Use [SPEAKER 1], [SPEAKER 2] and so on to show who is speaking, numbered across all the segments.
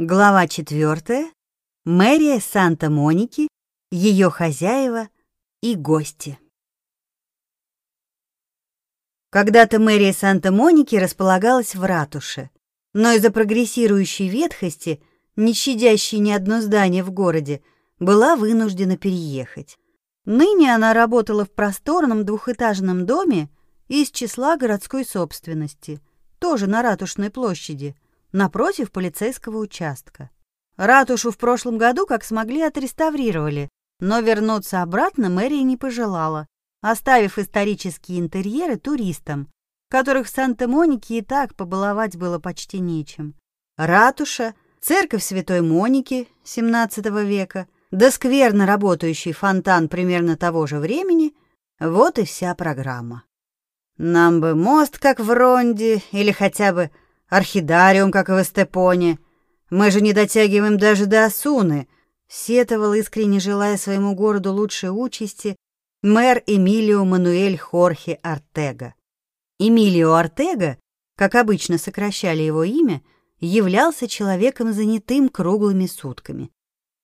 [SPEAKER 1] Глава четвертая. Мэрия Санта-Моники, ее хозяева и гости. Когда-то мэрия Санта-Моники располагалась в ратуше, но из-за прогрессирующей ветхости, не щадящей ни одно здание в городе, была вынуждена переехать. Ныне она работала в просторном двухэтажном доме из числа городской собственности, тоже на Ратушной площади – напротив полицейского участка. Ратушу в прошлом году как смогли отреставрировали, но вернуться обратно мэрия не пожелала, оставив исторические интерьеры туристам, которых в Санта-Монике и так побаловать было почти нечем. Ратуша, церковь Святой Моники XVII века, да скверно работающий фонтан примерно того же времени — вот и вся программа. Нам бы мост, как в Ронде, или хотя бы орхидариум, как и в Эстепоне. Мы же не дотягиваем даже до Асуны, сетовал искренне желая своему городу лучшей участи мэр Эмилио Мануэль Хорхе Артега. Эмилио Артега, как обычно сокращали его имя, являлся человеком занятым круглыми сутками.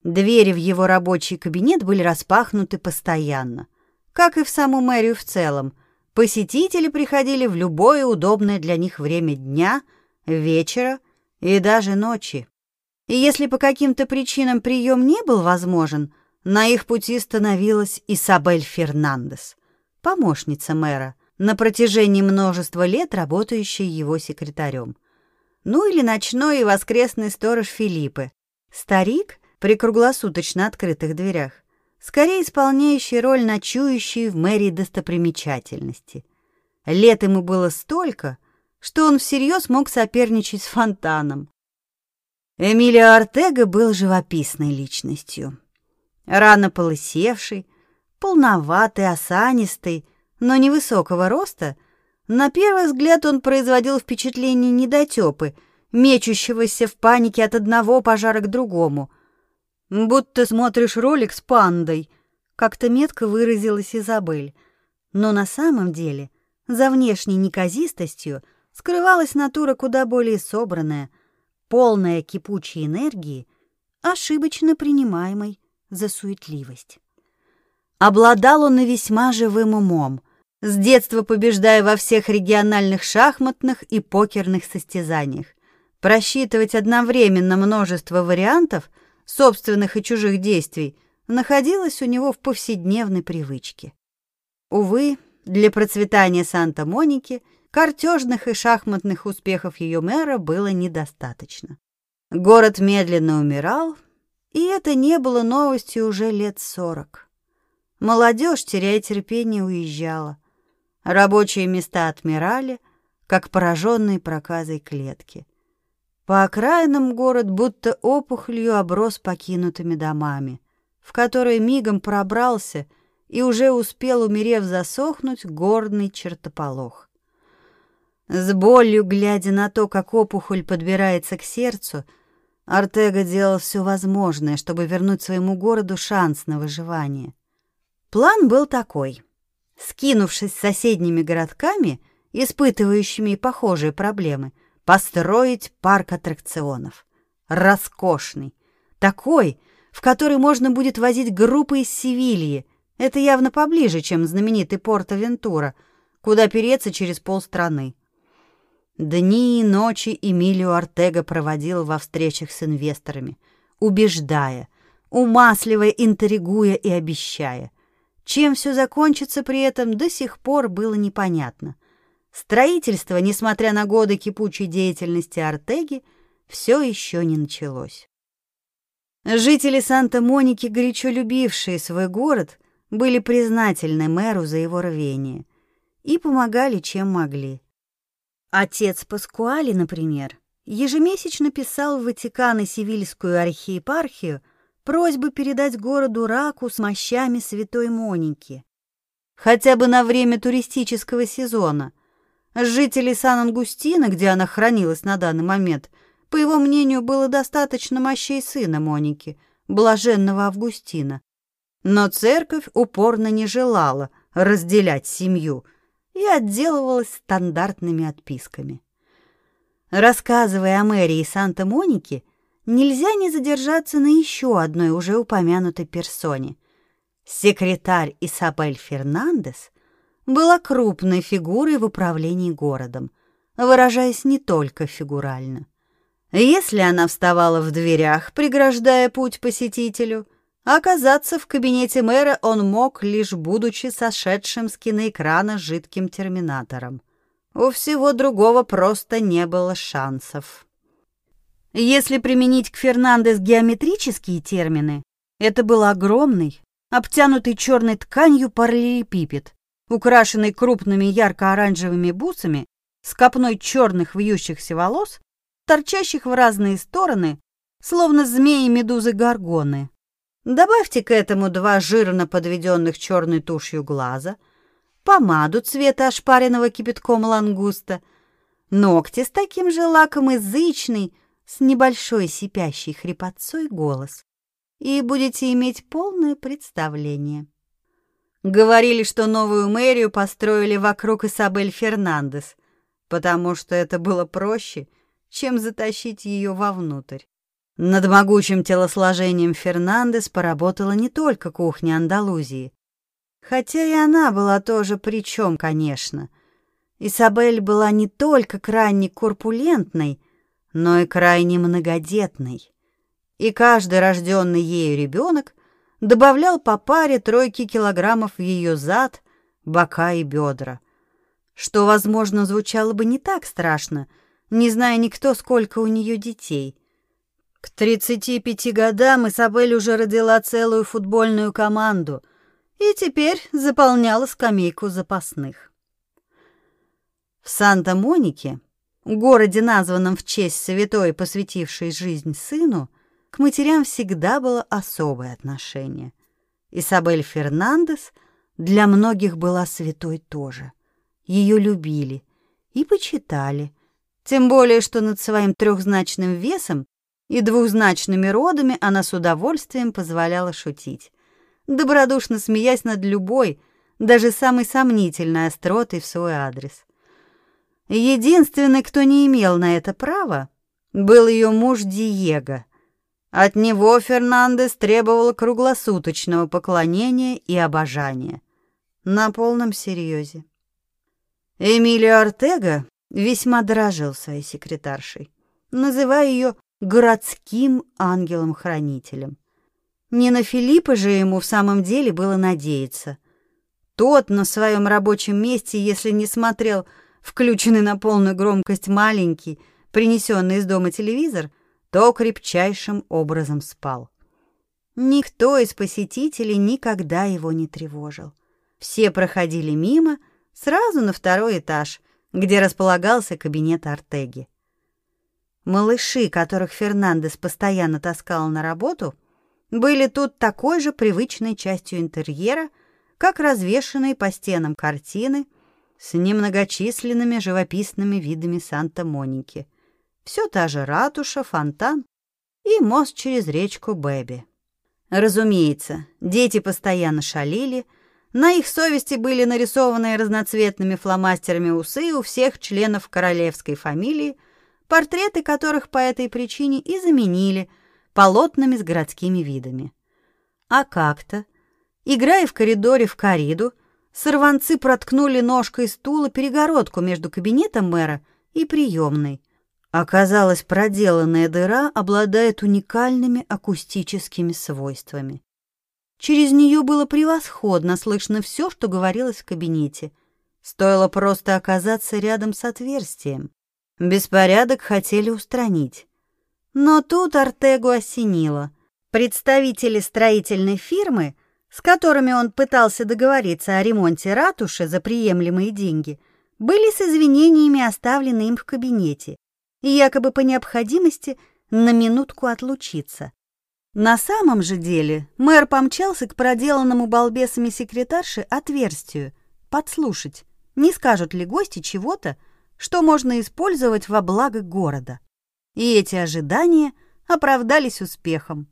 [SPEAKER 1] Двери в его рабочий кабинет были распахнуты постоянно, как и в саму мэрию в целом. Посетители приходили в любое удобное для них время дня – вечера и даже ночи. И если по каким-то причинам прием не был возможен, на их пути становилась Исабель Фернандес, помощница мэра, на протяжении множества лет работающая его секретарем. Ну или ночной и воскресный сторож Филиппы, старик при круглосуточно открытых дверях, скорее исполняющий роль ночующей в мэрии достопримечательности. Лет ему было столько, что он всерьез мог соперничать с фонтаном. Эмилио Артега был живописной личностью. Рано полысевший, полноватый, осанистый, но невысокого роста, на первый взгляд он производил впечатление недотёпы, мечущегося в панике от одного пожара к другому. «Будто смотришь ролик с пандой», — как-то метко выразилась Изабель. Но на самом деле, за внешней неказистостью — скрывалась натура куда более собранная, полная кипучей энергии, ошибочно принимаемой за суетливость. Обладал он и весьма живым умом, с детства побеждая во всех региональных шахматных и покерных состязаниях. Просчитывать одновременно множество вариантов собственных и чужих действий находилось у него в повседневной привычке. Увы, для процветания Санта-Моники – Картежных и шахматных успехов ее мэра было недостаточно. Город медленно умирал, и это не было новостью уже лет сорок. Молодежь, теряя терпение, уезжала. Рабочие места отмирали, как пораженные проказой клетки. По окраинам город будто опухолью оброс покинутыми домами, в которые мигом пробрался и уже успел, умерев, засохнуть горный чертополох. С болью, глядя на то, как опухоль подбирается к сердцу, Артега делал все возможное, чтобы вернуть своему городу шанс на выживание. План был такой. Скинувшись с соседними городками, испытывающими похожие проблемы, построить парк аттракционов. Роскошный. Такой, в который можно будет возить группы из Севильи. Это явно поближе, чем знаменитый Порт-Авентура, куда переться через полстраны. Дни и ночи Эмилио Артега проводил во встречах с инвесторами, убеждая, умасливая, интригуя и обещая. Чем все закончится при этом, до сих пор было непонятно. Строительство, несмотря на годы кипучей деятельности Артеги, все еще не началось. Жители Санта-Моники, горячо любившие свой город, были признательны мэру за его рвение и помогали, чем могли. Отец Паскуали, например, ежемесячно писал в Ватикан и Севильскую архиепархию просьбы передать городу раку с мощами Святой Моники. Хотя бы на время туристического сезона. Жителей Сан-Ангустина, где она хранилась на данный момент, по его мнению, было достаточно мощей сына Моники, блаженного Августина. Но церковь упорно не желала разделять семью – и отделывалась стандартными отписками. Рассказывая о мэрии Санта-Моники, нельзя не задержаться на еще одной уже упомянутой персоне. Секретарь Исабель Фернандес была крупной фигурой в управлении городом, выражаясь не только фигурально. Если она вставала в дверях, преграждая путь посетителю, оказаться в кабинете мэра он мог, лишь будучи сошедшим с киноэкрана жидким терминатором. У всего другого просто не было шансов. Если применить к Фернандес геометрические термины, это был огромный, обтянутый черной тканью параллелепипед, украшенный крупными ярко-оранжевыми бусами, с копной черных вьющихся волос, торчащих в разные стороны, словно змеи-медузы-горгоны. Добавьте к этому два жирно подведенных черной тушью глаза, помаду цвета ошпаренного кипятком лангуста, ногти с таким же лаком язычный, с небольшой сипящей хрипотцой голос и будете иметь полное представление. Говорили, что новую мэрию построили вокруг Исабель Фернандес, потому что это было проще, чем затащить ее вовнутрь. Над могучим телосложением Фернандес поработала не только кухня Андалузии, хотя и она была тоже при чем, конечно. Исабель была не только крайне корпулентной, но и крайне многодетной и каждый рожденный ею ребенок добавлял по паре тройки килограммов в ее зад, бока и бедра. Что, возможно, звучало бы не так страшно, не зная никто, сколько у нее детей. К 35 годам Исабель уже родила целую футбольную команду и теперь заполняла скамейку запасных. В Санта-Монике, городе, названном в честь святой, посвятившей жизнь сыну, к матерям всегда было особое отношение. Исабель Фернандес для многих была святой тоже. Ее любили и почитали, тем более что над своим трехзначным весом и двухзначными родами она с удовольствием позволяла шутить, добродушно смеясь над любой, даже самой сомнительной остротой в свой адрес. Единственный, кто не имел на это права, был ее муж Диего, от него Фернандес требовал круглосуточного поклонения и обожания. На полном серьезе. Эмилио Артега весьма дорожил своей секретаршей, называя ее городским ангелом-хранителем. Не на Филиппа же ему в самом деле было надеяться. Тот на своем рабочем месте, если не смотрел включенный на полную громкость маленький, принесенный из дома телевизор, то крепчайшим образом спал. Никто из посетителей никогда его не тревожил. Все проходили мимо, сразу на второй этаж, где располагался кабинет Артеги. Малыши, которых Фернандес постоянно таскал на работу, были тут такой же привычной частью интерьера, как развешанные по стенам картины с немногочисленными живописными видами Санта-Моники все та же ратуша, фонтан и мост через речку Бэби. Разумеется, дети постоянно шалили, на их совести были нарисованы разноцветными фломастерами усы у всех членов королевской фамилии, портреты которых по этой причине и заменили полотнами с городскими видами. А как-то, играя в коридоре в кориду, сорванцы проткнули ножкой стула перегородку между кабинетом мэра и приемной, Оказалось, проделанная дыра обладает уникальными акустическими свойствами. Через нее было превосходно слышно все, что говорилось в кабинете. Стоило просто оказаться рядом с отверстием. Беспорядок хотели устранить. Но тут Артегу осенило. Представители строительной фирмы, с которыми он пытался договориться о ремонте ратуши за приемлемые деньги, были с извинениями оставлены им в кабинете и якобы по необходимости на минутку отлучиться. На самом же деле мэр помчался к проделанному балбесами секретарши отверстию, подслушать, не скажут ли гости чего-то, что можно использовать во благо города. И эти ожидания оправдались успехом.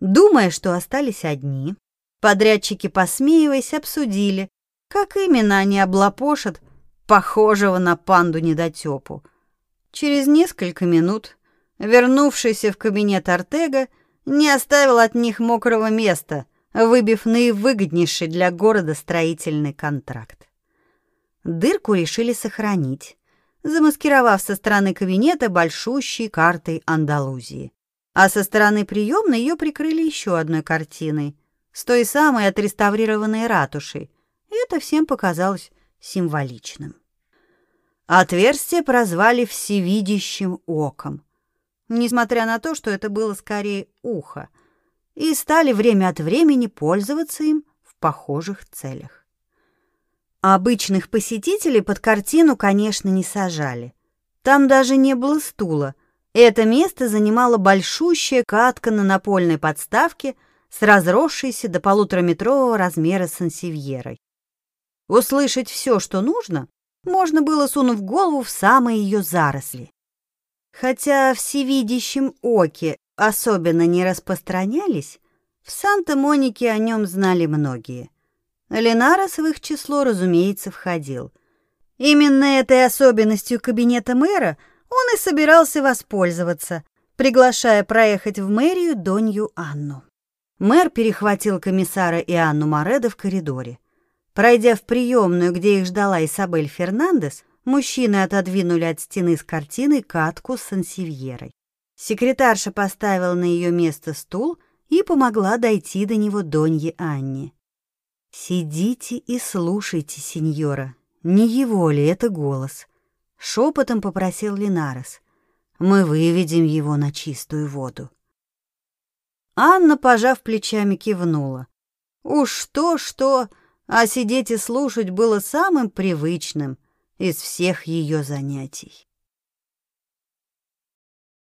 [SPEAKER 1] Думая, что остались одни, подрядчики, посмеиваясь, обсудили, как именно они облапошат похожего на панду недотепу, Через несколько минут Вернувшийся в кабинет Артега не оставил от них мокрого места, выбив наивыгоднейший для города строительный контракт. Дырку решили сохранить, замаскировав со стороны кабинета большущей картой Андалузии. А со стороны приемной ее прикрыли еще одной картиной, с той самой отреставрированной ратушей. Это всем показалось символичным. Отверстие прозвали всевидящим оком, несмотря на то, что это было скорее ухо, и стали время от времени пользоваться им в похожих целях. Обычных посетителей под картину, конечно, не сажали. Там даже не было стула. Это место занимала большущая катка на напольной подставке с разросшейся до полутораметрового размера сансевьерой. Услышать все, что нужно, можно было, сунув голову в самые ее заросли. Хотя всевидящем оке особенно не распространялись, в Санта-Монике о нем знали многие. Ленарос в их число, разумеется, входил. Именно этой особенностью кабинета мэра он и собирался воспользоваться, приглашая проехать в мэрию Донью Анну. Мэр перехватил комиссара и Анну Моредо в коридоре. Пройдя в приемную, где их ждала Исабель Фернандес, мужчины отодвинули от стены с картиной катку с сансевьерой. Секретарша поставила на ее место стул и помогла дойти до него Донье Анне. «Сидите и слушайте, сеньора, не его ли это голос?» — шепотом попросил Линарес. «Мы выведем его на чистую воду». Анна, пожав плечами, кивнула. Уж то-что, а сидеть и слушать было самым привычным из всех ее занятий.